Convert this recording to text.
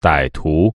歹徒。